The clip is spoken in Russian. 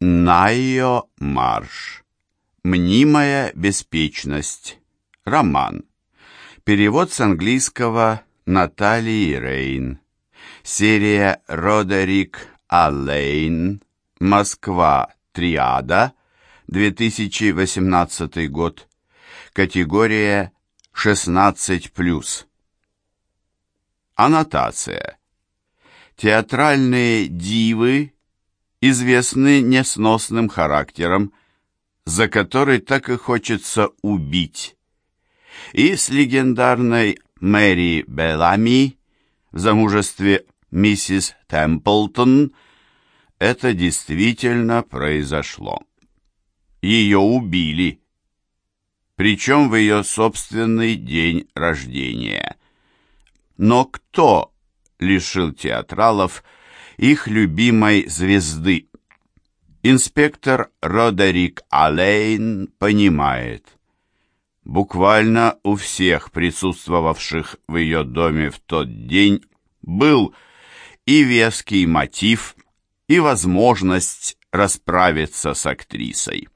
Найо Марш. Мнимая беспечность. Роман. Перевод с английского Натальи Рейн. Серия Родерик Аллейн. Москва. Триада. 2018 год. Категория 16+. Аннотация. Театральные дивы известны несносным характером, за который так и хочется убить. И с легендарной Мэри Белами в замужестве миссис Темплтон это действительно произошло. Ее убили, причем в ее собственный день рождения. Но кто лишил театралов их любимой звезды. Инспектор Родерик Алейн понимает. Буквально у всех присутствовавших в ее доме в тот день был и веский мотив, и возможность расправиться с актрисой.